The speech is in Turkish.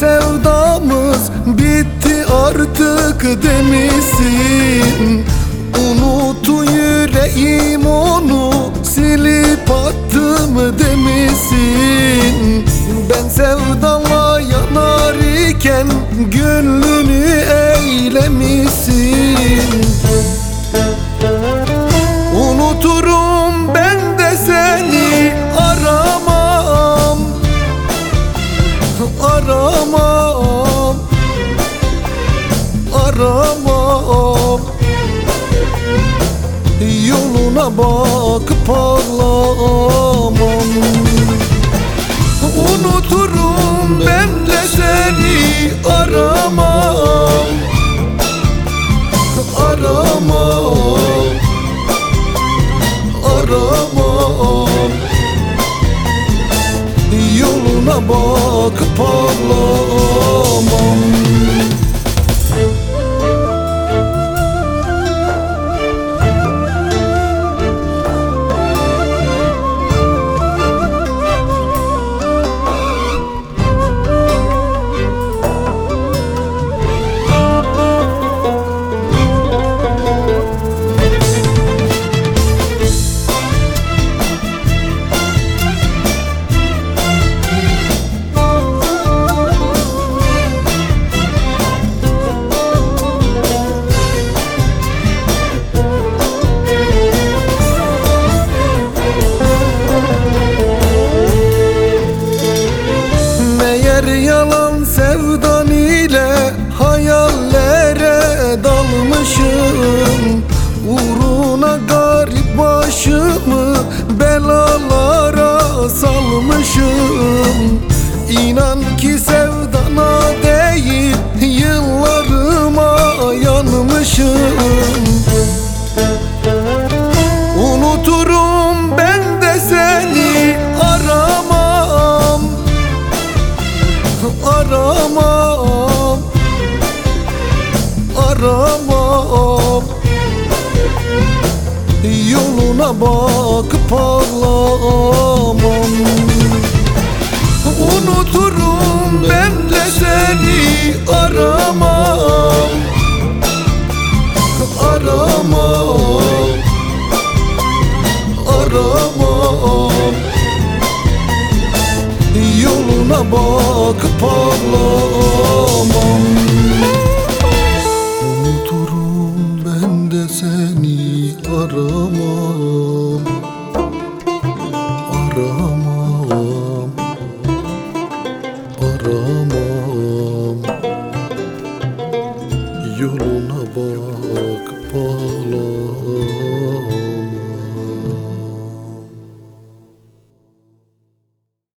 sevdamız bitti artık demişsin. Unuttu yüreğim onu silip attım demişsin. Bakıp ağlamam Unuturum ben de seni aramam. Aramam. Aramam. Yoluna bakıp ağlamam salmışım. İnan ki sevdana değil yıllarıma yanmışım. Unuturum ben de seni aramam. Aramam. Aramam Yoluna bakıp ağlamam. Unuturum ben de seni aramam. Aramam. Aramam. Yoluna bakıp ağlamam. Unuturum ben de seni aramam Aramam Aramam Yoluna bakıp ağlamam